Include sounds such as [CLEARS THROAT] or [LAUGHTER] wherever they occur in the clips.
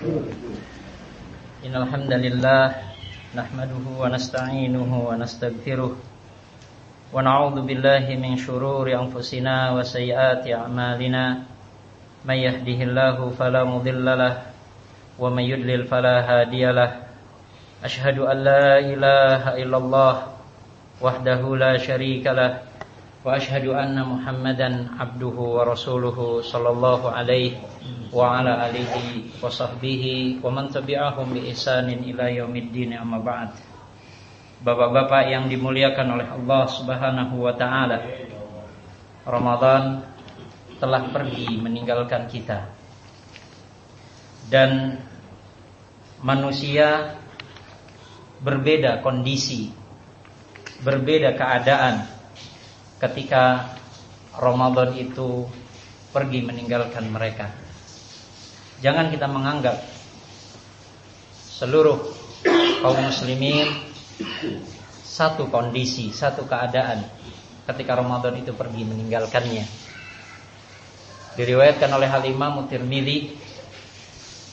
Innal hamdalillah nahmaduhu nasta'inuhu wa wa na'udzu billahi min shururi anfusina wa sayyiati a'malina. May yahdihillahu fala mudhillalah wa may yudlil ashhadu an wahdahu la syarikalah وأشهد أن محمدا عبده ورسوله صلى الله عليه وعلى آله وصحبه ومن تبعهم بإحسان إلى يوم الدين أما بعد Bapak-bapak yang dimuliakan oleh Allah Subhanahu wa taala. Ramadan telah pergi meninggalkan kita. Dan manusia berbeda kondisi, berbeda keadaan ketika Ramadan itu pergi meninggalkan mereka. Jangan kita menganggap seluruh kaum muslimin satu kondisi, satu keadaan ketika Ramadan itu pergi meninggalkannya. Diriwayatkan oleh Hal Imam Tirmidzi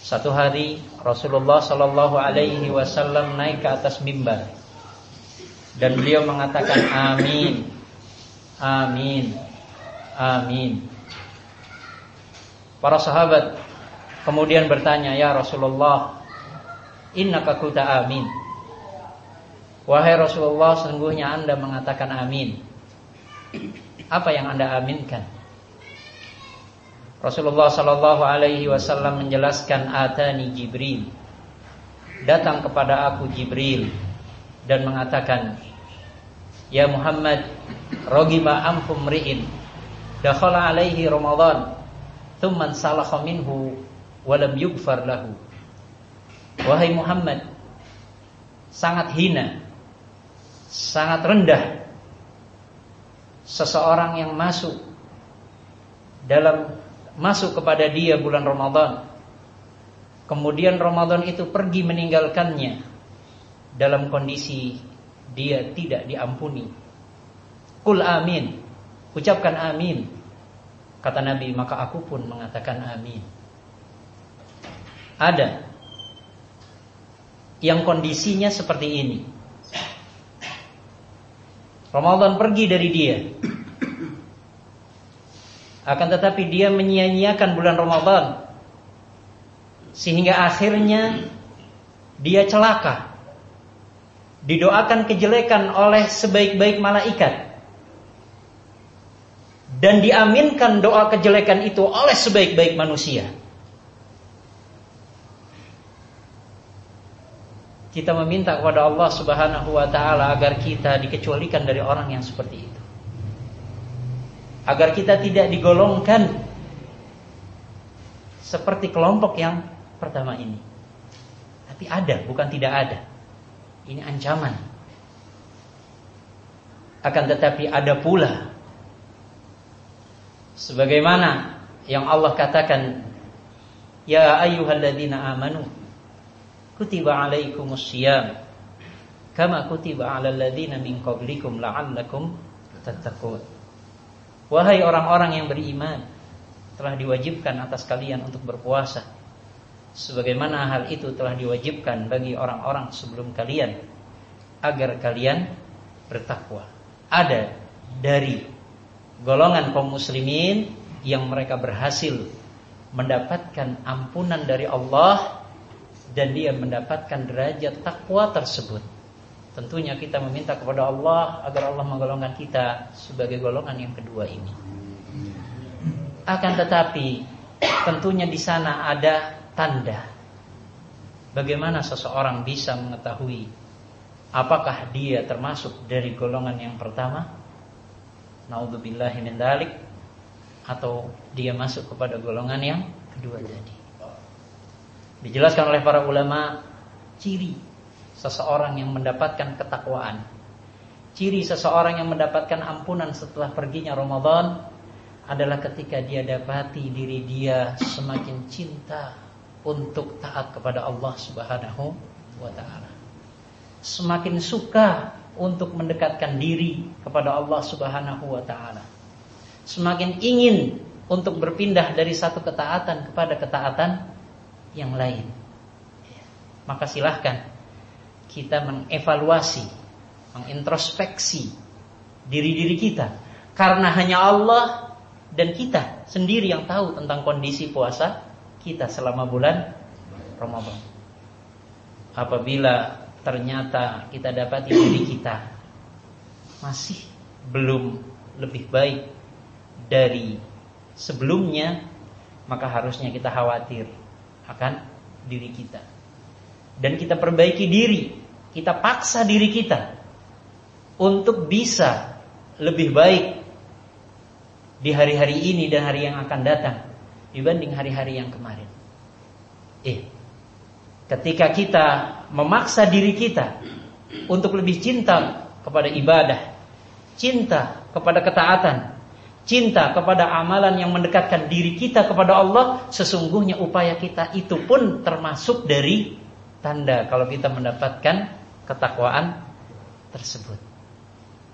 satu hari Rasulullah Shallallahu Alaihi Wasallam naik ke atas mimbar dan beliau mengatakan Amin, Amin, Amin. Para sahabat kemudian bertanya, Ya Rasulullah, Inna kakuta amin. Wahai Rasulullah, sungguhnya Anda mengatakan amin. Apa yang Anda aminkan? Rasulullah Shallallahu Alaihi Wasallam menjelaskan atani Jibril datang kepada aku Jibril dan mengatakan Ya Muhammad rogima amkum ri'in. Dakhala alaihi Ramadan. Thumman salakha minhu walam yugfar lahu. Wahai Muhammad sangat hina sangat rendah seseorang yang masuk dalam masuk kepada dia bulan Ramadan. Kemudian Ramadan itu pergi meninggalkannya dalam kondisi dia tidak diampuni kul amin ucapkan amin kata Nabi maka aku pun mengatakan amin ada yang kondisinya seperti ini Ramadan pergi dari dia. Akan tetapi dia menyia-nyiakan bulan Ramadan. Sehingga akhirnya dia celaka. Didoakan kejelekan oleh sebaik-baik malaikat. Dan diaminkan doa kejelekan itu oleh sebaik-baik manusia. kita meminta kepada Allah Subhanahu wa taala agar kita dikecualikan dari orang yang seperti itu. Agar kita tidak digolongkan seperti kelompok yang pertama ini. Tapi ada, bukan tidak ada. Ini ancaman. Akan tetapi ada pula sebagaimana yang Allah katakan ya ayyuhalladzina amanu kutiba alaikumus siyam kama kutiba alal ladzina min qablikum la'allakum tattaqun. Wahai orang-orang yang beriman, telah diwajibkan atas kalian untuk berpuasa sebagaimana hal itu telah diwajibkan bagi orang-orang sebelum kalian agar kalian bertakwa. Ada dari golongan kaum muslimin yang mereka berhasil mendapatkan ampunan dari Allah dan dia mendapatkan derajat takwa tersebut. Tentunya kita meminta kepada Allah agar Allah menggolongkan kita sebagai golongan yang kedua ini. Akan tetapi tentunya di sana ada tanda bagaimana seseorang bisa mengetahui apakah dia termasuk dari golongan yang pertama naudzubillahi min atau dia masuk kepada golongan yang kedua tadi. Dijelaskan oleh para ulama ciri seseorang yang mendapatkan ketakwaan. Ciri seseorang yang mendapatkan ampunan setelah perginya Ramadan adalah ketika dia dapati diri dia semakin cinta untuk taat kepada Allah Subhanahu wa taala. Semakin suka untuk mendekatkan diri kepada Allah Subhanahu wa taala. Semakin ingin untuk berpindah dari satu ketaatan kepada ketaatan yang lain. Maka silahkan kita mengevaluasi, mengintrospeksi diri-diri kita. Karena hanya Allah dan kita sendiri yang tahu tentang kondisi puasa kita selama bulan Ramadan. Apabila ternyata kita dapat diri kita masih belum lebih baik dari sebelumnya, maka harusnya kita khawatir akan diri kita. Dan kita perbaiki diri, kita paksa diri kita untuk bisa lebih baik di hari-hari ini dan hari yang akan datang dibanding hari-hari yang kemarin. Eh, ketika kita memaksa diri kita untuk lebih cinta kepada ibadah, cinta kepada ketaatan, cinta kepada amalan yang mendekatkan diri kita kepada Allah, sesungguhnya upaya kita itu pun termasuk dari tanda kalau kita mendapatkan ketakwaan tersebut.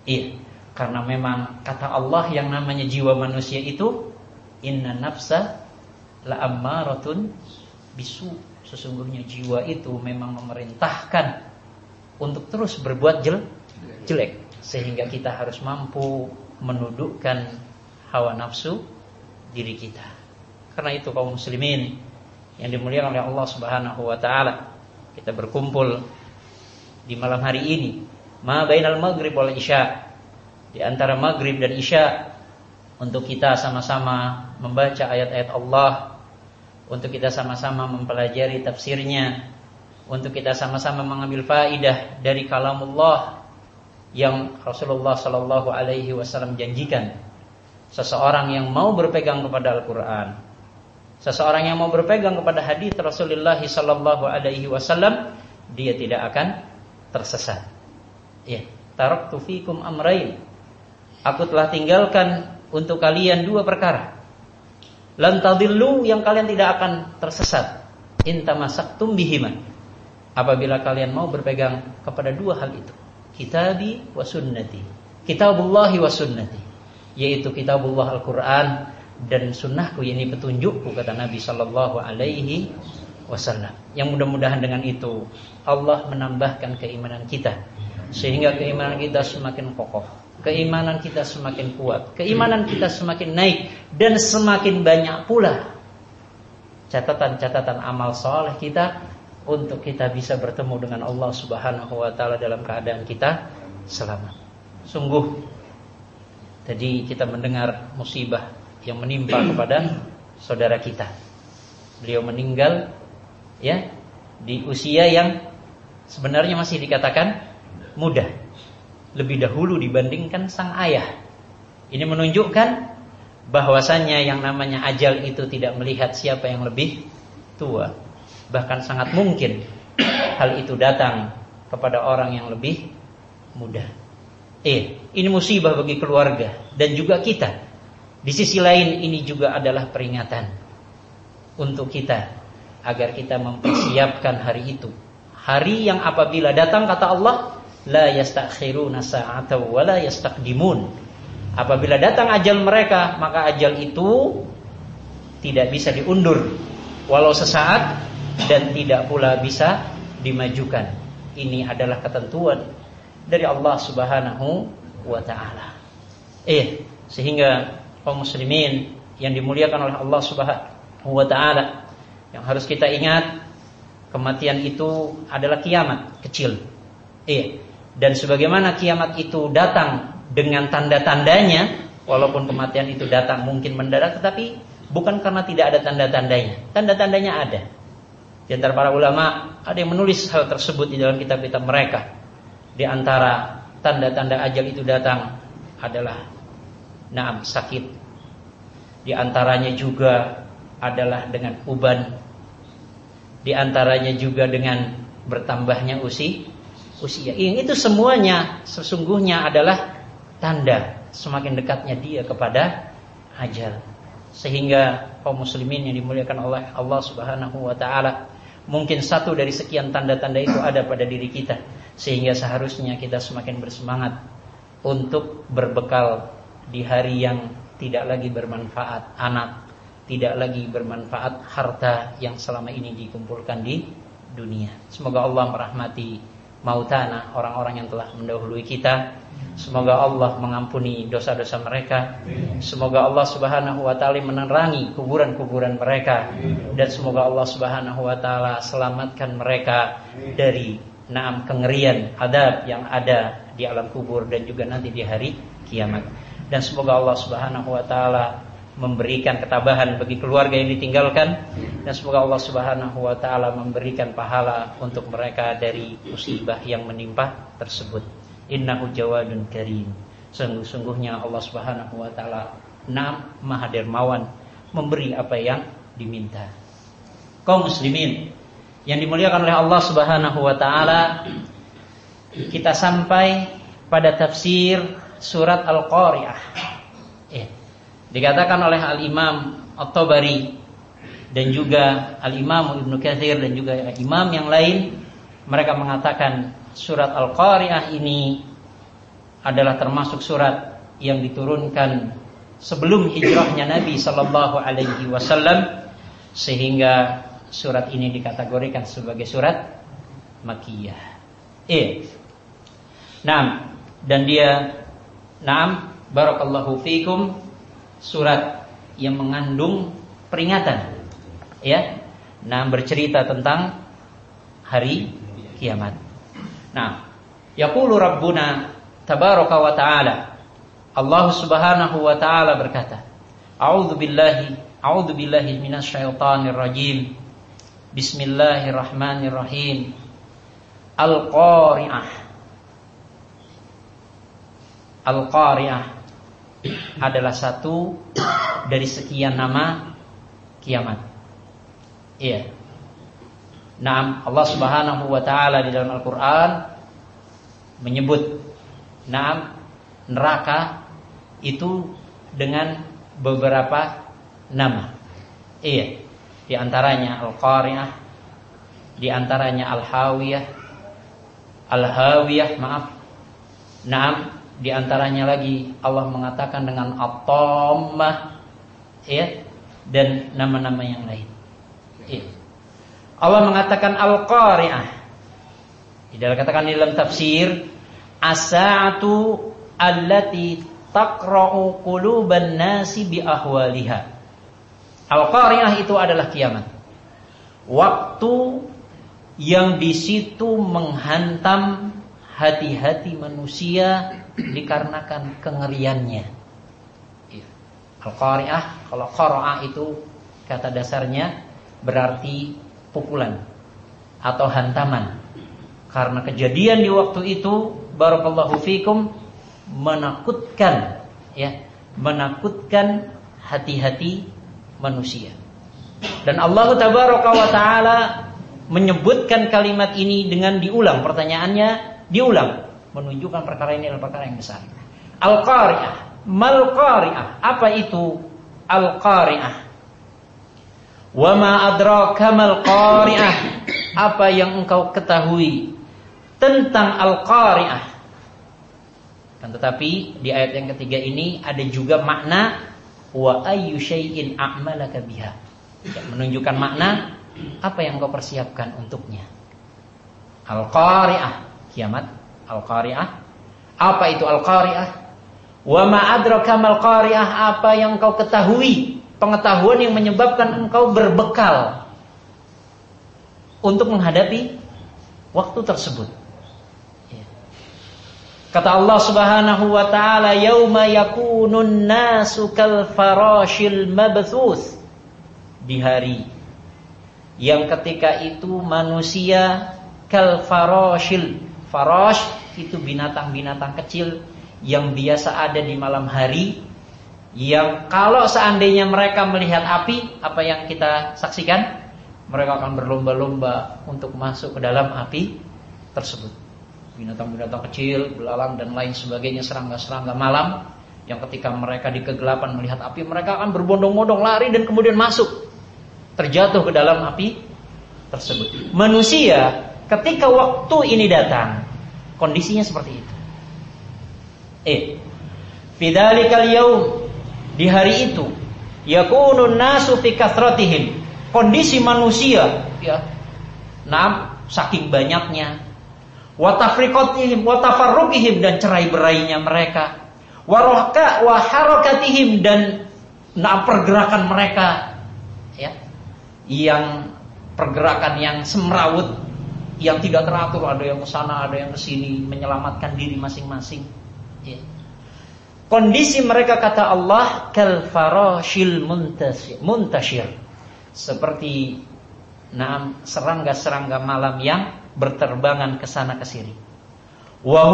Iya, karena memang kata Allah yang namanya jiwa manusia itu inna nafsa la ammaratun bisu. Sesungguhnya jiwa itu memang memerintahkan untuk terus berbuat jel jelek sehingga kita harus mampu menundukkan hawa nafsu diri kita. Karena itu kaum muslimin yang dimuliakan oleh Allah Subhanahu wa taala, kita berkumpul di malam hari ini, ma bainal maghrib wal isya. Di antara maghrib dan isya untuk kita sama-sama membaca ayat-ayat Allah untuk kita sama-sama mempelajari tafsirnya, untuk kita sama-sama mengambil faidah dari kalamullah yang Rasulullah Shallallahu Alaihi Wasallam janjikan. Seseorang yang mau berpegang kepada Al-Quran, seseorang yang mau berpegang kepada hadis Rasulullah Shallallahu Alaihi Wasallam, dia tidak akan tersesat. Ya, taraktu fikum amrain. Aku telah tinggalkan untuk kalian dua perkara. Lantadillu yang kalian tidak akan tersesat. Intamasaktum bihima. Apabila kalian mau berpegang kepada dua hal itu. Kitabi wa sunnati. Kitabullahi wa sunnati. Yaitu kitabullah Al-Quran dan sunnahku ini petunjukku kata Nabi Sallallahu Alaihi Wasallam. Yang mudah-mudahan dengan itu Allah menambahkan keimanan kita sehingga keimanan kita semakin kokoh keimanan kita semakin kuat, keimanan kita semakin naik dan semakin banyak pula catatan-catatan amal soleh kita untuk kita bisa bertemu dengan Allah Subhanahu wa taala dalam keadaan kita selamat. Sungguh tadi kita mendengar musibah yang menimpa kepada saudara kita. Beliau meninggal ya di usia yang sebenarnya masih dikatakan muda lebih dahulu dibandingkan sang ayah. Ini menunjukkan bahwasannya yang namanya ajal itu tidak melihat siapa yang lebih tua. Bahkan sangat mungkin hal itu datang kepada orang yang lebih muda. Eh, ini musibah bagi keluarga dan juga kita. Di sisi lain ini juga adalah peringatan untuk kita agar kita mempersiapkan hari itu. Hari yang apabila datang kata Allah la yastakhiruna sa'ata wa la yastaqdimun. Apabila datang ajal mereka, maka ajal itu tidak bisa diundur walau sesaat dan tidak pula bisa dimajukan. Ini adalah ketentuan dari Allah Subhanahu wa taala. Eh, sehingga kaum muslimin yang dimuliakan oleh Allah Subhanahu wa taala yang harus kita ingat kematian itu adalah kiamat kecil. Eh, dan sebagaimana kiamat itu datang dengan tanda-tandanya, walaupun kematian itu datang mungkin mendadak, tetapi bukan karena tidak ada tanda-tandanya. Tanda-tandanya ada. Di antara para ulama ada yang menulis hal tersebut di dalam kitab-kitab mereka. Di antara tanda-tanda ajal itu datang adalah naam sakit. Di antaranya juga adalah dengan uban. Di antaranya juga dengan bertambahnya usi usia. Yang itu semuanya sesungguhnya adalah tanda semakin dekatnya dia kepada ajal. Sehingga kaum muslimin yang dimuliakan oleh Allah Subhanahu wa taala mungkin satu dari sekian tanda-tanda itu ada pada diri kita sehingga seharusnya kita semakin bersemangat untuk berbekal di hari yang tidak lagi bermanfaat anak tidak lagi bermanfaat harta yang selama ini dikumpulkan di dunia. Semoga Allah merahmati mautana orang-orang yang telah mendahului kita. Semoga Allah mengampuni dosa-dosa mereka. Semoga Allah Subhanahu wa taala menerangi kuburan-kuburan mereka dan semoga Allah Subhanahu wa taala selamatkan mereka dari naam kengerian adab yang ada di alam kubur dan juga nanti di hari kiamat. Dan semoga Allah Subhanahu wa taala memberikan ketabahan bagi keluarga yang ditinggalkan dan semoga Allah Subhanahu wa taala memberikan pahala untuk mereka dari musibah yang menimpa tersebut. Innahu jawadun karim. Sungguh-sungguhnya Allah Subhanahu wa taala maha dermawan memberi apa yang diminta. Kaum muslimin yang dimuliakan oleh Allah Subhanahu wa taala kita sampai pada tafsir surat Al-Qari'ah. Dikatakan oleh Al-Imam At-Tabari dan juga Al-Imam Ibnu Katsir dan juga imam yang lain mereka mengatakan surat Al-Qari'ah ini adalah termasuk surat yang diturunkan sebelum hijrahnya Nabi sallallahu alaihi wasallam sehingga surat ini dikategorikan sebagai surat makiyah. Eh, Naam. Dan dia Naam barakallahu fikum surat yang mengandung peringatan ya. Nah, bercerita tentang hari kiamat. Nah, yaqulu rabbuna tabaraka wa ta'ala Allah Subhanahu wa taala berkata, A'udzu billahi a'udzu billahi minasyaitonir rajim. Bismillahirrahmanirrahim. Al-Qari'ah Al-Qari'ah adalah satu dari sekian nama kiamat. Iya. Naam Allah Subhanahu wa taala di dalam Al-Qur'an menyebut naam neraka itu dengan beberapa nama. Iya. Di antaranya Al-Qari'ah, di antaranya Al-Hawiyah, Al-Hawiyah, maaf. Naam di antaranya lagi Allah mengatakan dengan at-tammah ya dan nama-nama yang lain. Ya. Allah mengatakan al-qari'ah. Tidak katakan di dalam tafsir as-sa'atu allati taqra'u quluban nasi bi ahwaliha. Al-qari'ah itu adalah kiamat. Waktu yang di situ menghantam hati-hati manusia dikarenakan kengeriannya. Iya. Al-qari'ah, kalau qara'a itu kata dasarnya berarti pukulan atau hantaman. Karena kejadian di waktu itu barakallahu fikum menakutkan ya, menakutkan hati-hati manusia. Dan Allah taala menyebutkan kalimat ini dengan diulang pertanyaannya diulang menunjukkan perkara ini adalah perkara yang besar. Al-Qari'ah, mal Qari'ah. Apa itu Al-Qari'ah? Wa ma adraka mal Qari'ah? Apa yang engkau ketahui tentang Al-Qari'ah? Dan tetapi di ayat yang ketiga ini ada juga makna wa ayyu syai'in a'malaka biha. Ya, menunjukkan makna apa yang engkau persiapkan untuknya. Al-Qari'ah kiamat Al-Qari'ah. Apa itu Al-Qari'ah? Wa ma adraka mal qari'ah apa yang kau ketahui, pengetahuan yang menyebabkan engkau berbekal untuk menghadapi waktu tersebut. Ya. Kata Allah Subhanahu wa taala, "Yauma yakunun nasu kal farashil mabthus." Di hari yang ketika itu manusia kal farashil Farash itu binatang-binatang kecil yang biasa ada di malam hari yang kalau seandainya mereka melihat api, apa yang kita saksikan? Mereka akan berlomba-lomba untuk masuk ke dalam api tersebut. Binatang-binatang kecil, belalang dan lain sebagainya serangga-serangga malam yang ketika mereka di kegelapan melihat api, mereka akan berbondong-bondong lari dan kemudian masuk terjatuh ke dalam api tersebut. Manusia Ketika waktu ini datang, kondisinya seperti itu. Eh, fidzalikal yaum di hari itu yakunun nasu fi kathratihim. Kondisi manusia ya. Nah, saking banyaknya wa tafriqatihim dan cerai-berainya mereka. Waraka wa harakatihim dan nah pergerakan mereka ya yang pergerakan yang semrawut yang tidak teratur ada yang ke sana ada yang ke sini menyelamatkan diri masing-masing. Ya. kondisi mereka kata Allah kal farashil muntashir. Seperti nah serangga-serangga malam yang berterbangan ke sana ke sini. Wa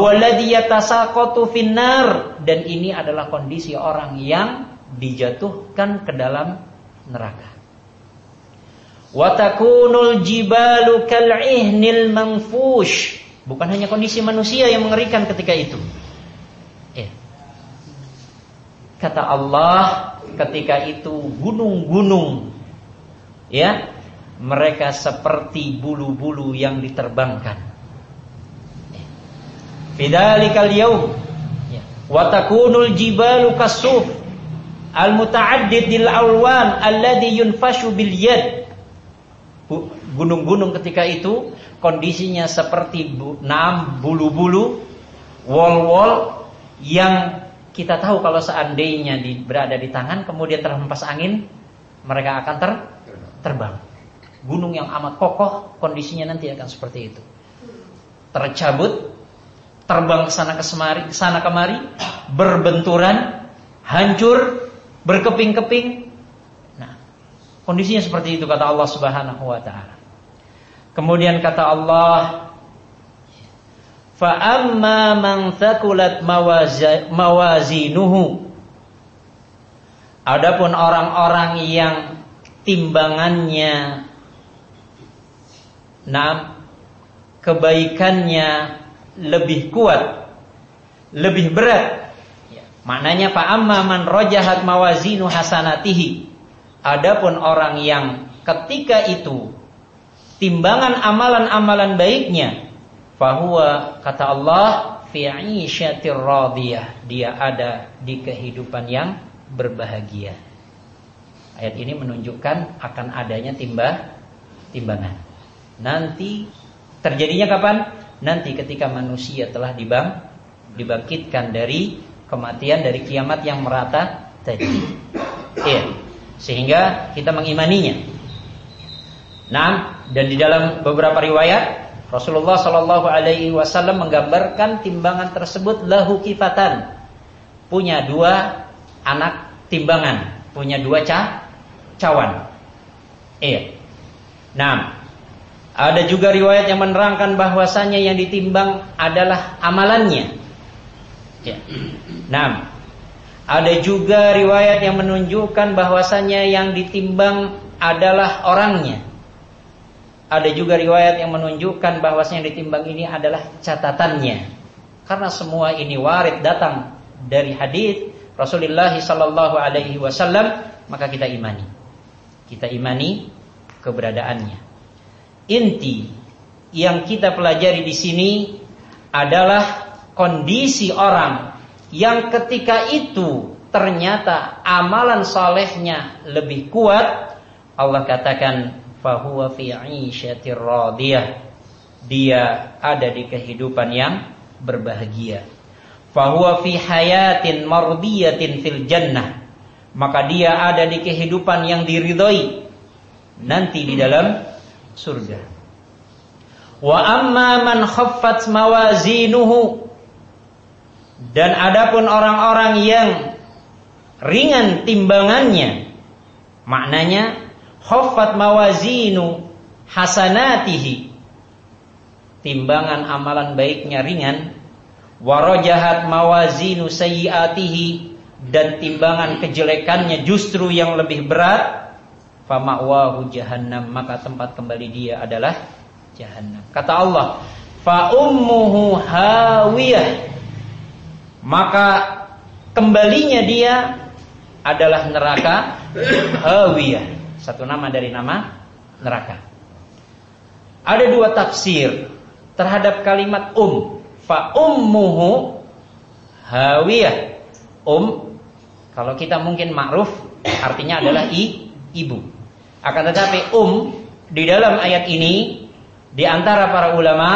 finnar. Dan ini adalah kondisi orang yang dijatuhkan ke dalam neraka Watakunul jibalu kal'ihnil manfush. Bukan hanya kondisi manusia yang mengerikan ketika itu. Ya. Kata Allah ketika itu gunung-gunung ya mereka seperti bulu-bulu yang diterbangkan. Ya. Fidzalikal yaum ya. Watakunul jibalu kasuf al-muta'addidil alwan alladhi yunfashu bil yad gunung-gunung ketika itu kondisinya seperti enam bulu-bulu, wall-wall yang kita tahu kalau seandainya di, berada di tangan kemudian terhempas angin, mereka akan ter, terbang. Gunung yang amat kokoh kondisinya nanti akan seperti itu. Tercabut, terbang ke sana ke semari, sana kemari, berbenturan, hancur, berkeping-keping, Kondisinya seperti itu kata Allah Subhanahu wa taala. Kemudian kata Allah Fa amma man thaqulat mawazinuhu Adapun orang-orang yang timbangannya nah kebaikannya lebih kuat, lebih berat. Ya, maknanya fa amma man rajahat mawazinu hasanatihi Adapun orang yang ketika itu timbangan amalan-amalan baiknya fahuwa kata Allah radiyah dia ada di kehidupan yang berbahagia. Ayat ini menunjukkan akan adanya timba timbangan. Nanti terjadinya kapan? Nanti ketika manusia telah dibang dibangkitkan dari kematian dari kiamat yang merata tadi. Iya sehingga kita mengimaninya. Nah, dan di dalam beberapa riwayat Rasulullah Shallallahu Alaihi Wasallam menggambarkan timbangan tersebut lahu kifatan, punya dua anak timbangan, punya dua cah cawan. Iya. Nah, ada juga riwayat yang menerangkan bahwasanya yang ditimbang adalah amalannya. Ya. Nah, ada juga riwayat yang menunjukkan bahwasannya yang ditimbang adalah orangnya. Ada juga riwayat yang menunjukkan bahwasanya yang ditimbang ini adalah catatannya. Karena semua ini warid datang dari hadis Rasulullah sallallahu alaihi wasallam, maka kita imani. Kita imani keberadaannya. Inti yang kita pelajari di sini adalah kondisi orang yang ketika itu ternyata amalan solehnya lebih kuat, Allah katakan fahuwa fi radiyah. Dia ada di kehidupan yang berbahagia. Fahuwa fi hayatin mardiyatin fil jannah. Maka dia ada di kehidupan yang diridhoi nanti di dalam surga. Wa amma man khaffat mawazinuhu dan adapun orang-orang yang ringan timbangannya, maknanya khaffat mawazinu hasanatihi. Timbangan amalan baiknya ringan, warajahat mawazinu sayyiatihi dan timbangan kejelekannya justru yang lebih berat, fama'wahu jahannam, maka tempat kembali dia adalah jahannam. Kata Allah, fa ummuhu hawiyah maka kembalinya dia adalah neraka hawiyah. Satu nama dari nama neraka. Ada dua tafsir terhadap kalimat um. Fa ummuhu hawiyah. Um kalau kita mungkin ma'ruf artinya adalah i, ibu. Akan tetapi um di dalam ayat ini di antara para ulama,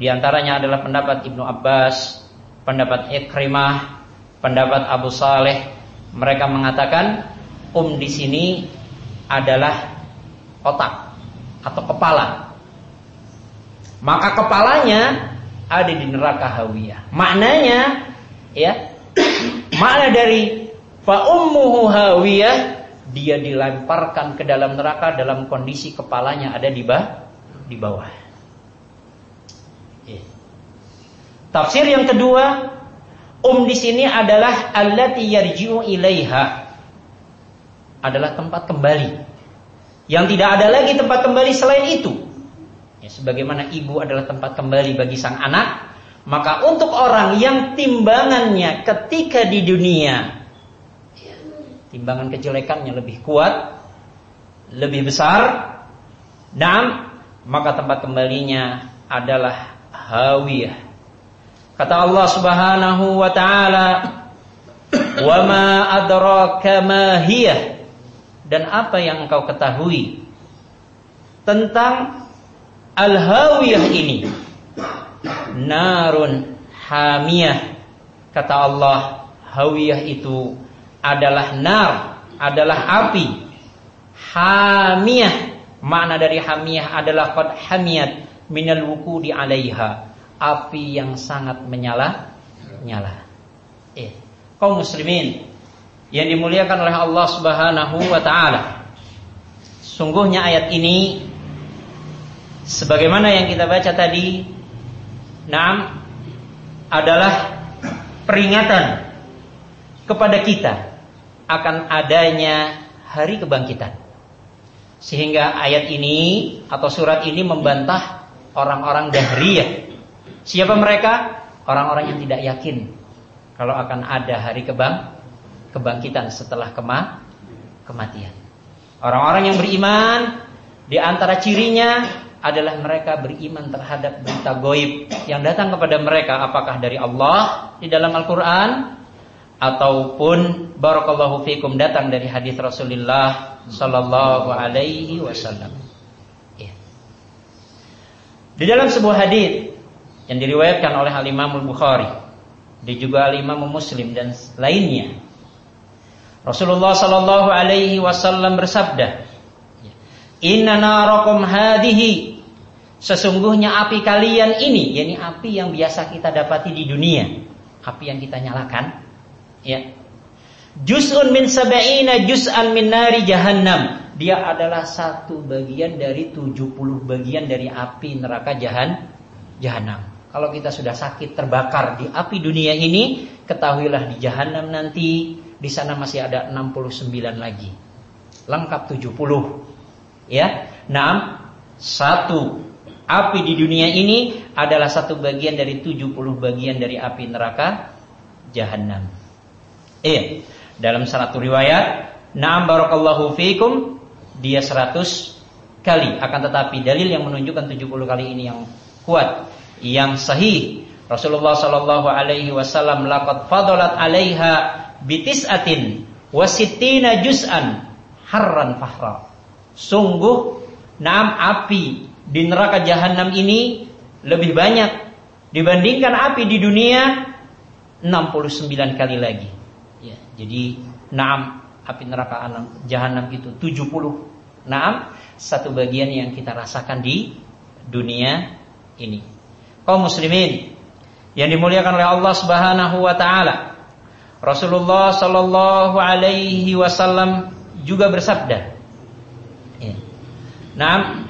di antaranya adalah pendapat Ibnu Abbas, pendapat Ikrimah, pendapat Abu Saleh, mereka mengatakan um di sini adalah otak atau kepala. Maka kepalanya ada di neraka hawiyah. Maknanya ya, [COUGHS] makna dari fa ummuhu hawiyah dia dilemparkan ke dalam neraka dalam kondisi kepalanya ada di bawah. Ya. Tafsir yang kedua, um di sini adalah allati yarji'u ilaiha. Adalah tempat kembali. Yang tidak ada lagi tempat kembali selain itu. Ya, sebagaimana ibu adalah tempat kembali bagi sang anak, maka untuk orang yang timbangannya ketika di dunia timbangan kejelekannya lebih kuat, lebih besar, dan maka tempat kembalinya adalah hawiyah. Kata Allah Subhanahu wa taala, "Wa ma adraka ma hiya?" Dan apa yang engkau ketahui tentang Al-Hawiyah ini? Narun hamiyah. Kata Allah Hawiyah itu adalah nar Adalah api. Hamiyah. Makna dari hamiyah adalah Qad hamiyat minal di alaiha Api yang sangat menyala Nyala eh, Kaum muslimin Yang dimuliakan oleh Allah subhanahu wa ta'ala Sungguhnya ayat ini sebagaimana yang kita baca tadi, nam adalah peringatan kepada kita akan adanya hari kebangkitan. Sehingga ayat ini atau surat ini membantah orang-orang dahriyah. Siapa mereka? Orang-orang yang tidak yakin kalau akan ada hari kebang kebangkitan setelah kema kematian. Orang-orang yang beriman di antara cirinya adalah mereka beriman terhadap berita goib yang datang kepada mereka apakah dari Allah di dalam Al-Quran ataupun barakallahu fikum datang dari hadis Rasulullah sallallahu alaihi wasallam. Ya. Di dalam sebuah hadis yang diriwayatkan oleh Al Imam Al Bukhari, dan juga Al Imam Muslim dan lainnya, Rasulullah sallallahu alaihi wasallam bersabda, Inna narakum hadihi Sesungguhnya api kalian ini, yakni api yang biasa kita dapati di dunia, api yang kita nyalakan, ya. Juz'un min sab'ina juz'an min nari jahannam. Dia adalah satu bagian dari 70 bagian dari api neraka jahan jahanam. Kalau kita sudah sakit terbakar di api dunia ini, ketahuilah di jahanam nanti di sana masih ada 69 lagi. Lengkap 70. Ya. Nah, satu api di dunia ini adalah satu bagian dari 70 bagian dari api neraka jahanam. Iya, dalam satu riwayat, "Na'am barakallahu fiikum" dia 100 kali. Akan tetapi dalil yang menunjukkan 70 kali ini yang kuat, yang sahih. Rasulullah sallallahu alaihi wasallam laqad fadalat 'alaiha bitis'atin wasittina juz'an harran fahra. Sungguh Naam api di neraka jahanam ini lebih banyak dibandingkan api di dunia 69 kali lagi. Ya, jadi naam api neraka jahanam itu 70. Naam satu bagian yang kita rasakan di dunia ini. Kaum muslimin yang dimuliakan oleh Allah Subhanahu wa taala. Rasulullah sallallahu alaihi wasallam juga bersabda. Ya. Naam [CLEARS THROAT]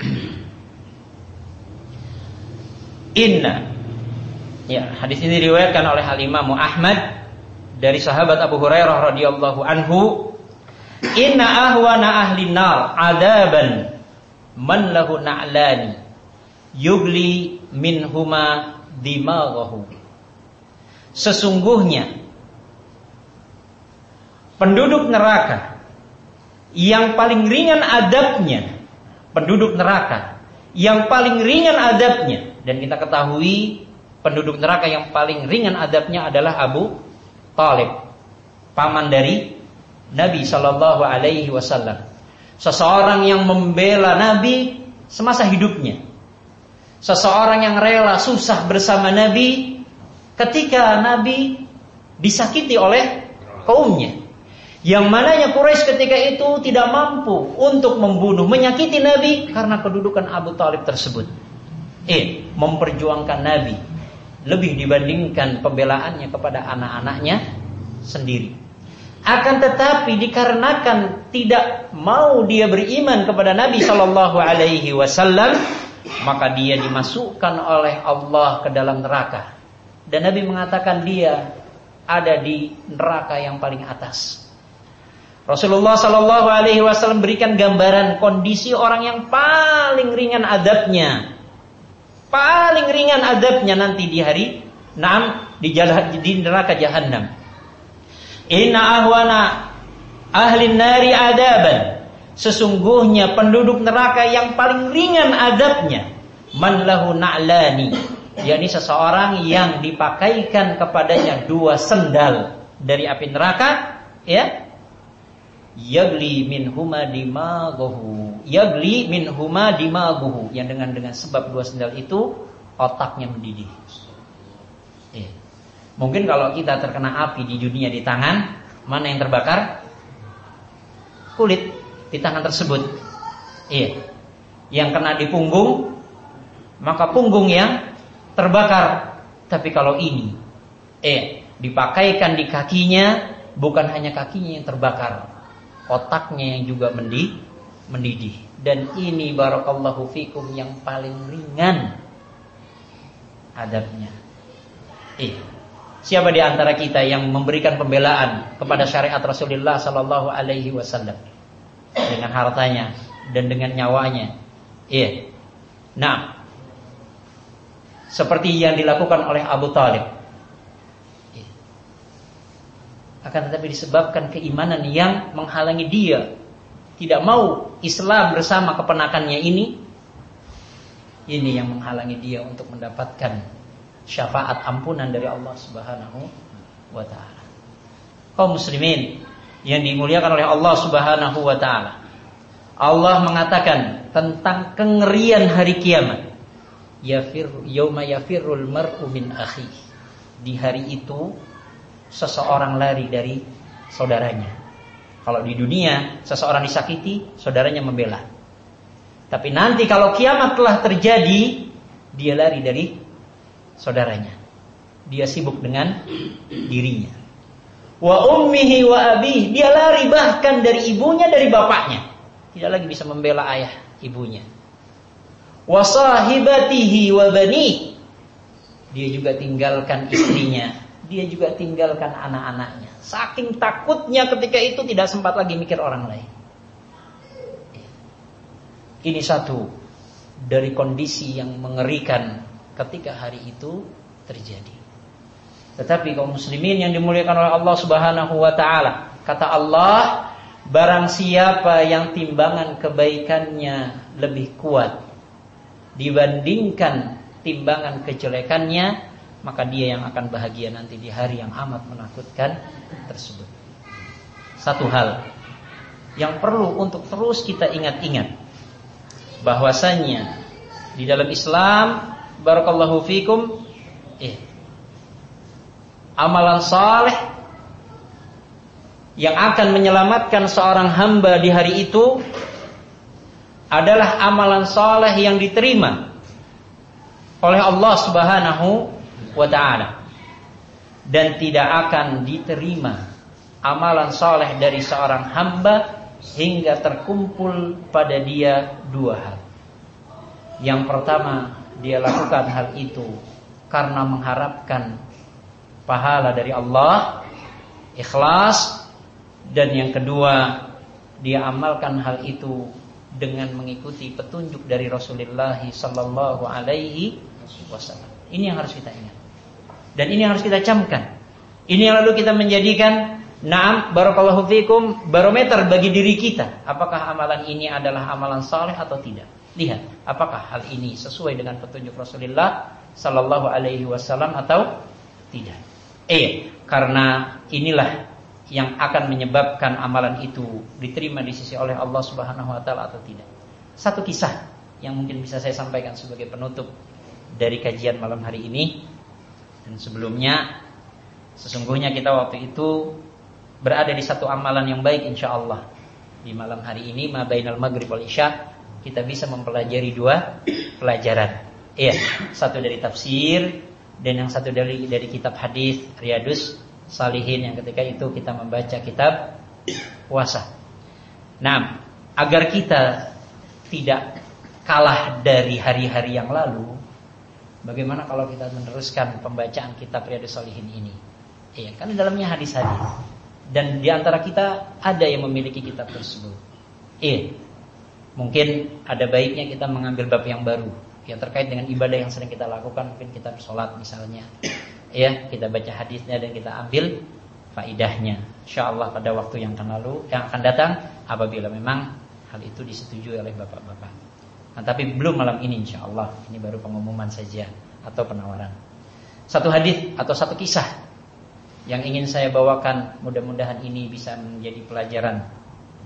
Inna Ya, hadis ini diriwayatkan oleh Al Imam Ahmad dari sahabat Abu Hurairah radhiyallahu anhu, "Inna ahwana ahli nar adaban man lahu na'lani yugli minhuma dimaghahu." Sesungguhnya penduduk neraka yang paling ringan adabnya penduduk neraka yang paling ringan adabnya dan kita ketahui penduduk neraka yang paling ringan adabnya adalah Abu Talib, paman dari Nabi Shallallahu Alaihi Wasallam. Seseorang yang membela Nabi semasa hidupnya. Seseorang yang rela susah bersama Nabi ketika Nabi disakiti oleh kaumnya. Yang mananya Quraisy ketika itu tidak mampu untuk membunuh, menyakiti Nabi karena kedudukan Abu Talib tersebut. Eh, memperjuangkan Nabi lebih dibandingkan pembelaannya kepada anak-anaknya sendiri. Akan tetapi dikarenakan tidak mau dia beriman kepada Nabi Shallallahu Alaihi Wasallam, maka dia dimasukkan oleh Allah ke dalam neraka. Dan Nabi mengatakan dia ada di neraka yang paling atas. Rasulullah Shallallahu Alaihi Wasallam berikan gambaran kondisi orang yang paling ringan adabnya, paling ringan adabnya nanti di hari enam di, di neraka jahanam. Inna ahwana ahli nari adaban. Sesungguhnya penduduk neraka yang paling ringan adabnya. Man lahu na'lani. yakni seseorang yang dipakaikan kepadanya dua sendal dari api neraka. Ya. Yagli min huma dimaguhu. Yagli min huma dimaguhu. Yang dengan dengan sebab dua sendal itu otaknya mendidih. Ya. Mungkin kalau kita terkena api di dunia di tangan, mana yang terbakar? Kulit di tangan tersebut. Iya. Yang kena di punggung, maka punggung yang terbakar. Tapi kalau ini, eh, dipakaikan di kakinya, bukan hanya kakinya yang terbakar, otaknya yang juga mendidih, mendidih. Dan ini barakallahu fikum yang paling ringan adabnya. Eh, Siapa di antara kita yang memberikan pembelaan kepada syariat Rasulullah Sallallahu Alaihi Wasallam dengan hartanya dan dengan nyawanya? Iya. Nah, seperti yang dilakukan oleh Abu Talib. Iya. Akan tetapi disebabkan keimanan yang menghalangi dia tidak mau Islam bersama kepenakannya ini, ini yang menghalangi dia untuk mendapatkan syafaat ampunan dari Allah Subhanahu wa taala. Kaum muslimin yang dimuliakan oleh Allah Subhanahu wa taala. Allah mengatakan tentang kengerian hari kiamat. Yafir yauma yafirul mar'u min akhi. Di hari itu seseorang lari dari saudaranya. Kalau di dunia seseorang disakiti, saudaranya membela. Tapi nanti kalau kiamat telah terjadi, dia lari dari saudaranya. Dia sibuk dengan dirinya. Wa ummihi wa abi, dia lari bahkan dari ibunya dari bapaknya. Tidak lagi bisa membela ayah ibunya. Wa sahibatihi wa bani. Dia juga tinggalkan istrinya, dia juga tinggalkan anak-anaknya. Saking takutnya ketika itu tidak sempat lagi mikir orang lain. Ini satu dari kondisi yang mengerikan ketika hari itu terjadi. Tetapi kaum muslimin yang dimuliakan oleh Allah Subhanahu wa taala, kata Allah, barang siapa yang timbangan kebaikannya lebih kuat dibandingkan timbangan kejelekannya, maka dia yang akan bahagia nanti di hari yang amat menakutkan tersebut. Satu hal yang perlu untuk terus kita ingat-ingat bahwasanya di dalam Islam barakallahu fikum eh, amalan saleh yang akan menyelamatkan seorang hamba di hari itu adalah amalan saleh yang diterima oleh Allah Subhanahu wa taala dan tidak akan diterima amalan saleh dari seorang hamba hingga terkumpul pada dia dua hal. Yang pertama dia lakukan hal itu karena mengharapkan pahala dari Allah, ikhlas dan yang kedua dia amalkan hal itu dengan mengikuti petunjuk dari Rasulullah sallallahu alaihi wasallam. Ini yang harus kita ingat. Dan ini yang harus kita camkan. Ini yang lalu kita menjadikan Naam barakallahu fikum barometer bagi diri kita. Apakah amalan ini adalah amalan saleh atau tidak? Lihat, apakah hal ini sesuai dengan petunjuk Rasulullah Sallallahu Alaihi Wasallam atau tidak? Eh, karena inilah yang akan menyebabkan amalan itu diterima di sisi oleh Allah Subhanahu wa taala atau tidak. Satu kisah yang mungkin bisa saya sampaikan sebagai penutup dari kajian malam hari ini. Dan sebelumnya sesungguhnya kita waktu itu berada di satu amalan yang baik insya Allah. Di malam hari ini ma bainal maghrib wal isya kita bisa mempelajari dua pelajaran. Iya, satu dari tafsir dan yang satu dari dari kitab hadis Riyadus Salihin yang ketika itu kita membaca kitab puasa. Nah, agar kita tidak kalah dari hari-hari yang lalu, bagaimana kalau kita meneruskan pembacaan kitab Riyadus Salihin ini? Iya, kan dalamnya hadis-hadis. Dan di antara kita ada yang memiliki kitab tersebut. Iya. Mungkin ada baiknya kita mengambil bab yang baru yang terkait dengan ibadah yang sering kita lakukan, mungkin kita sholat misalnya. Ya kita baca hadisnya dan kita ambil faidahnya. Insyaallah pada waktu yang akan lalu yang akan datang apabila memang hal itu disetujui oleh bapak-bapak. Nah, tapi belum malam ini insyaallah. Ini baru pengumuman saja atau penawaran. Satu hadis atau satu kisah yang ingin saya bawakan mudah-mudahan ini bisa menjadi pelajaran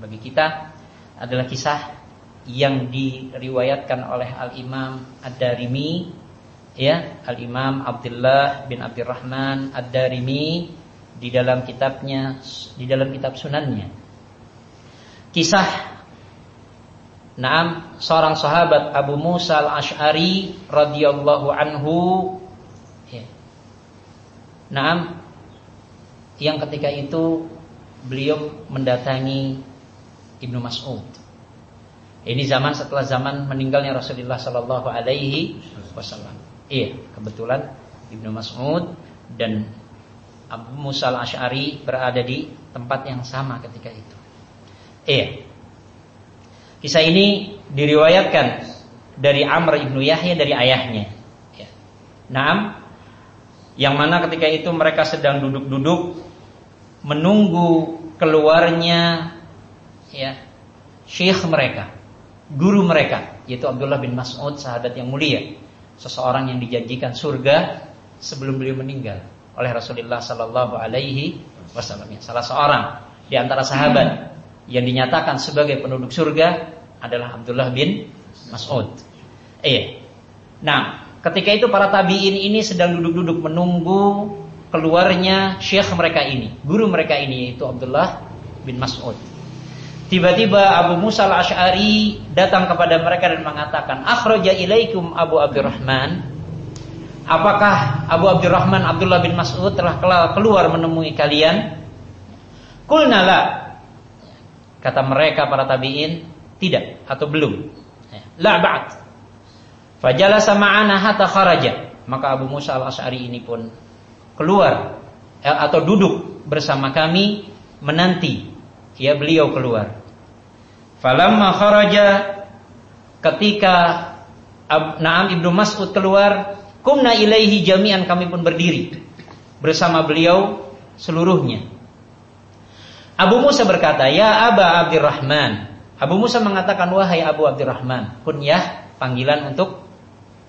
bagi kita adalah kisah yang diriwayatkan oleh Al Imam Ad-Darimi ya Al Imam Abdullah bin Abdurrahman Ad-Darimi di dalam kitabnya di dalam kitab sunannya kisah Naam seorang sahabat Abu Musa al-Ash'ari radhiyallahu anhu ya. Naam yang ketika itu beliau mendatangi Ibnu Mas'ud. Ini zaman setelah zaman meninggalnya Rasulullah Sallallahu Alaihi Wasallam. Iya, kebetulan Ibnu Mas'ud dan Abu Musa al-Ash'ari berada di tempat yang sama ketika itu. Iya. Kisah ini diriwayatkan dari Amr ibnu Yahya dari ayahnya. Ya. Naam, yang mana ketika itu mereka sedang duduk-duduk menunggu keluarnya ya syekh mereka, guru mereka, yaitu Abdullah bin Mas'ud, sahabat yang mulia seseorang yang dijanjikan surga sebelum beliau meninggal oleh Rasulullah Sallallahu Alaihi Wasallam. Salah seorang di antara sahabat yang dinyatakan sebagai penduduk surga adalah Abdullah bin Mas'ud. Iya. Nah, ketika itu para tabiin ini sedang duduk-duduk menunggu keluarnya syekh mereka ini, guru mereka ini yaitu Abdullah bin Mas'ud. Tiba-tiba Abu Musa al-Ash'ari datang kepada mereka dan mengatakan, Akhraja ilaikum Abu Abdurrahman. Apakah Abu Abdurrahman Abdullah bin Mas'ud telah keluar menemui kalian? Kulnala. Kata mereka para tabi'in, tidak atau belum. La ba'd. Fajalasa ma'ana hatta kharaja. Maka Abu Musa al-Ash'ari ini pun keluar eh, atau duduk bersama kami menanti ya beliau keluar. Falamma kharaja ketika Naam Ibnu Mas'ud keluar, kumna ilaihi jami'an kami pun berdiri bersama beliau seluruhnya. Abu Musa berkata, "Ya Aba Abdurrahman." Abu Musa mengatakan, "Wahai Abu Abdurrahman." Kunyah panggilan untuk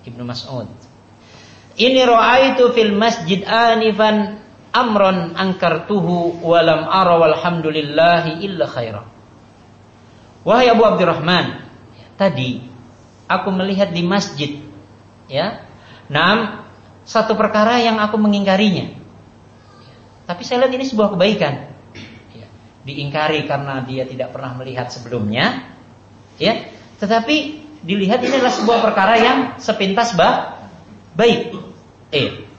Ibnu Mas'ud. Ini ra'aitu fil masjid anifan amron angkartuhu walam ara walhamdulillahi illa khairah. Wahai Abu Abdurrahman, tadi aku melihat di masjid ya. Nam satu perkara yang aku mengingkarinya. Tapi saya lihat ini sebuah kebaikan. Ya, diingkari karena dia tidak pernah melihat sebelumnya. Ya, tetapi dilihat ini adalah sebuah perkara yang sepintas bah, baik. Eh,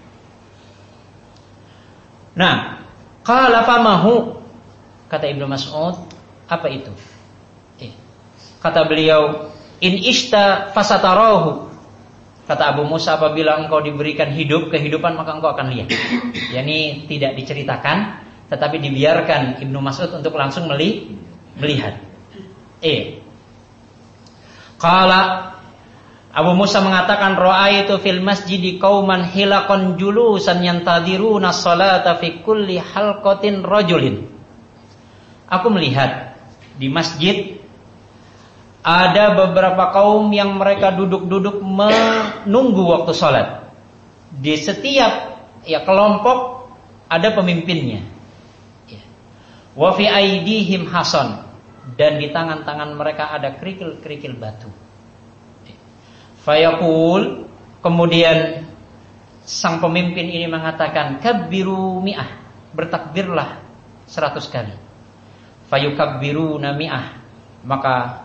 Nah, qala famahu kata Ibnu Mas'ud, apa itu? Kata beliau, in ishta fasatarahu. Kata Abu Musa apabila engkau diberikan hidup, kehidupan maka engkau akan lihat. [COUGHS] Yani tidak diceritakan, tetapi dibiarkan Ibnu Mas'ud untuk langsung meli melihat. Eh. Qala Abu Musa mengatakan itu fil masjid qauman hilaqan julusan yantadiruna salata fi kulli halqatin rajulin. Aku melihat di masjid ada beberapa kaum yang mereka duduk-duduk menunggu waktu salat. Di setiap ya kelompok ada pemimpinnya. Ya. Wa fi aidihim hasan dan di tangan-tangan mereka ada kerikil-kerikil batu. Fayaqul kemudian sang pemimpin ini mengatakan kabbiru mi'ah bertakbirlah seratus kali. Fayukabbiru mi'ah maka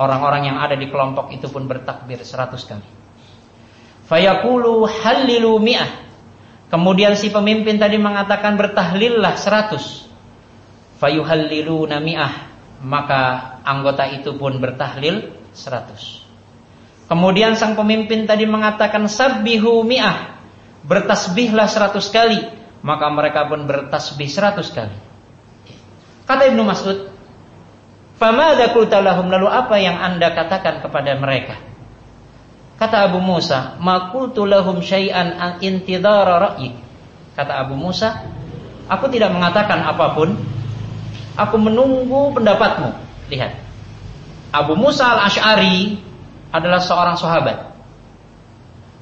orang-orang yang ada di kelompok itu pun bertakbir seratus kali. Fayaqulu hallilu mi'ah Kemudian si pemimpin tadi mengatakan bertahlillah seratus. Fayuhallilu nami'ah. Maka anggota itu pun bertahlil seratus. Kemudian sang pemimpin tadi mengatakan sabbihu mi'ah. Bertasbihlah seratus kali. Maka mereka pun bertasbih seratus kali. Kata Ibnu Mas'ud, Famada kultalahum lalu apa yang anda katakan kepada mereka? Kata Abu Musa, "Ma qultu lahum syai'an an intidara ra'yik." Kata Abu Musa, "Aku tidak mengatakan apa pun. Aku menunggu pendapatmu." Lihat. Abu Musa Al-Asy'ari adalah seorang sahabat.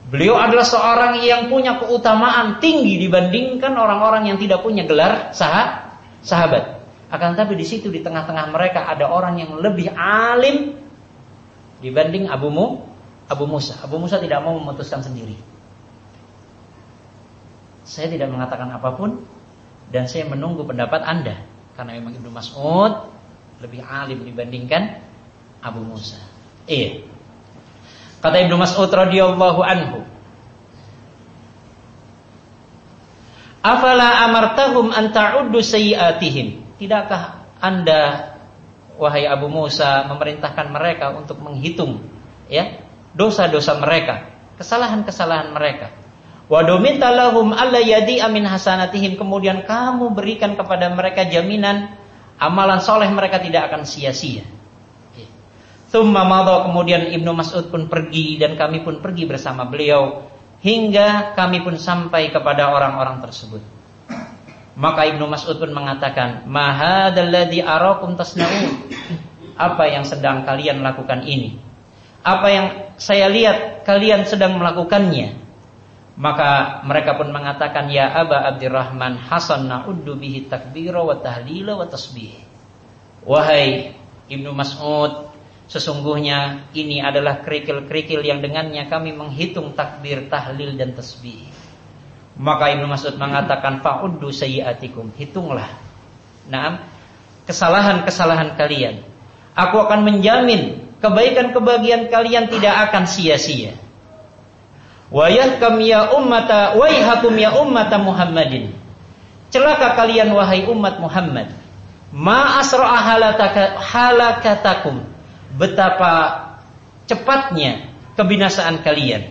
Beliau adalah seorang yang punya keutamaan tinggi dibandingkan orang-orang yang tidak punya gelar sah sahabat. Akan tetapi di situ di tengah-tengah mereka ada orang yang lebih alim dibanding Abu Mu Abu Musa. Abu Musa tidak mau memutuskan sendiri. Saya tidak mengatakan apa pun dan saya menunggu pendapat Anda karena memang Ibnu Mas'ud lebih alim dibandingkan Abu Musa. Iya. Kata Ibnu Mas'ud radhiyallahu anhu, Afala amartahum an ta'uddu sayyi'atihim? Tidakkah Anda wahai Abu Musa memerintahkan mereka untuk menghitung ya dosa-dosa mereka, kesalahan-kesalahan mereka. Wa dominta lahum alla yadi amin hasanatihim kemudian kamu berikan kepada mereka jaminan amalan soleh mereka tidak akan sia-sia. Thumma madha kemudian Ibnu Mas'ud pun pergi dan kami pun pergi bersama beliau hingga kami pun sampai kepada orang-orang tersebut. Maka Ibnu Mas'ud pun mengatakan, "Mahadalladzi arakum tasna'un." Apa yang sedang kalian lakukan ini? apa yang saya lihat kalian sedang melakukannya. Maka mereka pun mengatakan ya Aba Abdurrahman Hasan na'uddu bihi takbira wa tahlila wa tasbih. Wahai Ibnu Mas'ud, sesungguhnya ini adalah kerikil-kerikil yang dengannya kami menghitung takbir, tahlil dan tasbih. Maka Ibnu Mas'ud mengatakan fa'uddu sayyiatikum, hitunglah. Nah, kesalahan-kesalahan kalian. Aku akan menjamin kebaikan-kebahagiaan kalian tidak akan sia-sia. Wayahkam ya ummata waihakum ya ummata Muhammadin. Celaka kalian wahai umat Muhammad. Ma asra'a halakatakum. Betapa cepatnya kebinasaan kalian.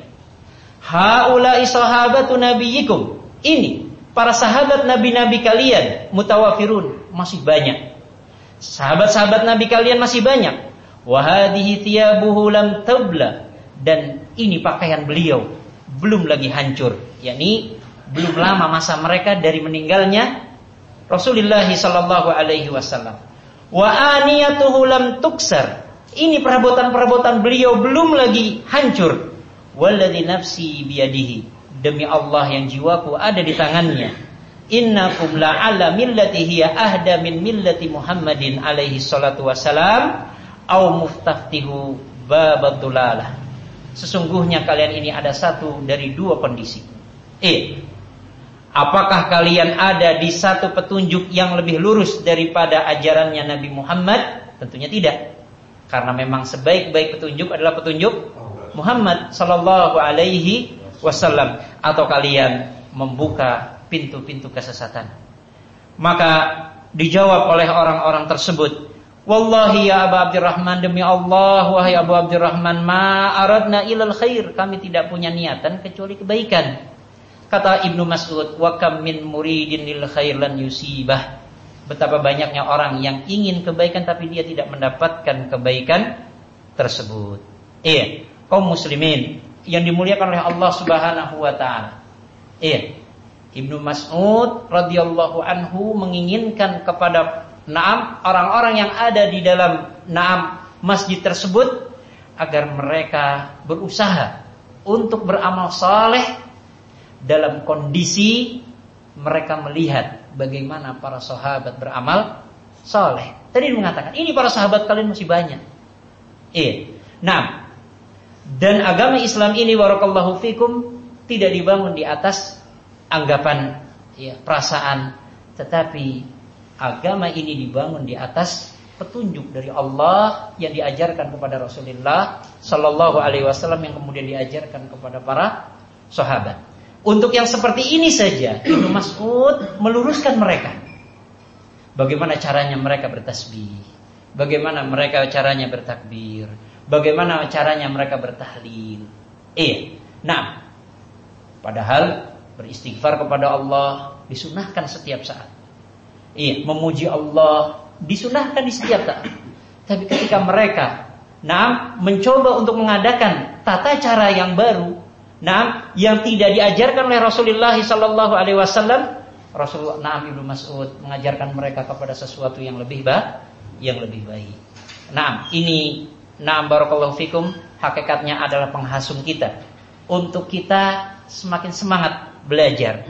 Haula'i sahabatu nabiyikum. Ini para sahabat nabi-nabi kalian mutawafirun masih banyak. Sahabat-sahabat nabi kalian masih banyak Wahadihi thiyabuhu lam tabla dan ini pakaian beliau belum lagi hancur, yakni belum lama masa mereka dari meninggalnya Rasulullah sallallahu alaihi wasallam. Wa aniyatuhu lam tuksar. Ini perabotan-perabotan beliau belum lagi hancur. Walladzi nafsi biyadihi. Demi Allah yang jiwaku ada di tangannya. Innakum la'ala millati hiya ahda min millati Muhammadin alaihi salatu wassalam au muftaftihu babadulalah. Sesungguhnya kalian ini ada satu dari dua kondisi. E. Apakah kalian ada di satu petunjuk yang lebih lurus daripada ajarannya Nabi Muhammad? Tentunya tidak. Karena memang sebaik-baik petunjuk adalah petunjuk Muhammad sallallahu alaihi wasallam atau kalian membuka pintu-pintu kesesatan. Maka dijawab oleh orang-orang tersebut, Wallahi ya Abu Abdurrahman demi Allah wahai Abu Abdurrahman ma aradna ilal khair kami tidak punya niatan kecuali kebaikan. Kata Ibnu Mas'ud wa kam min muridin lil khair lan yusibah. Betapa banyaknya orang yang ingin kebaikan tapi dia tidak mendapatkan kebaikan tersebut. Iya, kaum muslimin yang dimuliakan oleh Allah Subhanahu wa taala. Iya. Ibnu Mas'ud radhiyallahu anhu menginginkan kepada naam orang-orang yang ada di dalam naam masjid tersebut agar mereka berusaha untuk beramal saleh dalam kondisi mereka melihat bagaimana para sahabat beramal soleh. Tadi mengatakan ini para sahabat kalian masih banyak. Iya. Nah, dan agama Islam ini warakallahu fikum tidak dibangun di atas anggapan ya, perasaan, tetapi agama ini dibangun di atas petunjuk dari Allah yang diajarkan kepada Rasulullah Sallallahu Alaihi Wasallam yang kemudian diajarkan kepada para sahabat. Untuk yang seperti ini saja Ibnu Mas'ud meluruskan mereka. Bagaimana caranya mereka bertasbih? Bagaimana mereka caranya bertakbir? Bagaimana caranya mereka bertahlil? Iya. Nah, padahal beristighfar kepada Allah disunahkan setiap saat. Iya, memuji Allah disunahkan di setiap saat. Tapi ketika mereka nah mencoba untuk mengadakan tata cara yang baru, nah yang tidak diajarkan oleh Rasulullah sallallahu alaihi wasallam, Rasulullah Naam Ibnu Mas'ud mengajarkan mereka kepada sesuatu yang lebih baik, yang lebih baik. Nah, ini Naam barakallahu fikum hakikatnya adalah penghasum kita untuk kita semakin semangat belajar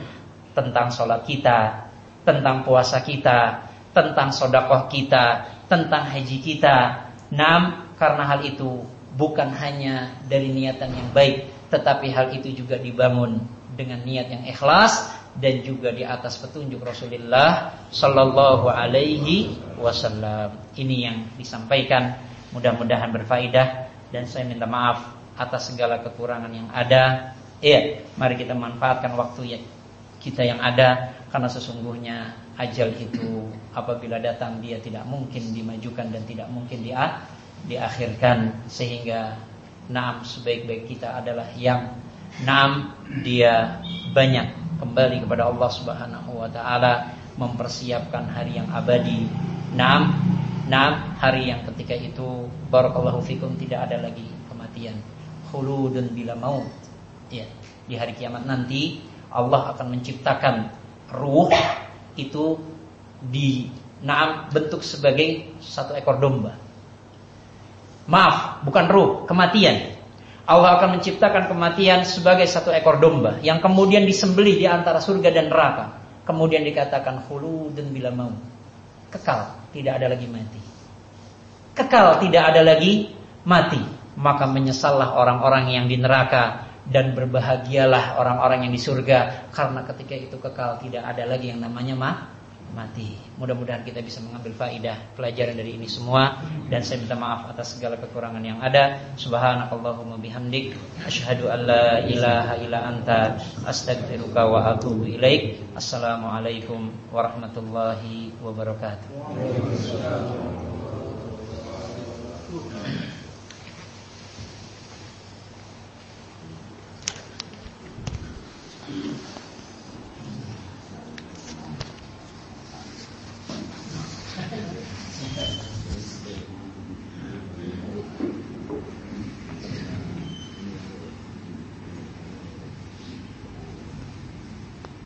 tentang sholat kita, tentang puasa kita, tentang sodakoh kita, tentang haji kita. Nam, karena hal itu bukan hanya dari niatan yang baik, tetapi hal itu juga dibangun dengan niat yang ikhlas dan juga di atas petunjuk Rasulullah Sallallahu Alaihi Wasallam. Ini yang disampaikan, mudah-mudahan berfaedah. Dan saya minta maaf atas segala kekurangan yang ada. Iya, mari kita manfaatkan waktu ya- kita yang ada. Karena sesungguhnya ajal itu apabila datang dia tidak mungkin dimajukan dan tidak mungkin dia diakhirkan. Sehingga naam sebaik-baik kita adalah yang naam dia banyak kembali kepada Allah Subhanahu wa taala mempersiapkan hari yang abadi. Naam naam hari yang ketika itu barakallahu fikum tidak ada lagi kematian khuludun bila maut ya di hari kiamat nanti Allah akan menciptakan ruh itu di naam bentuk sebagai satu ekor domba. Maaf, bukan ruh, kematian. Allah akan menciptakan kematian sebagai satu ekor domba yang kemudian disembelih di antara surga dan neraka. Kemudian dikatakan dan bila mau. Kekal, tidak ada lagi mati. Kekal tidak ada lagi mati. Maka menyesallah orang-orang yang di neraka dan berbahagialah orang-orang yang di surga karena ketika itu kekal tidak ada lagi yang namanya mah mati. Mudah-mudahan kita bisa mengambil faidah pelajaran dari ini semua dan saya minta maaf atas segala kekurangan yang ada. Subhanakallahumma bihamdik asyhadu an la ilaha illa anta astaghfiruka wa atubu ilaik. Assalamualaikum warahmatullahi wabarakatuh. [CLEARS THROAT]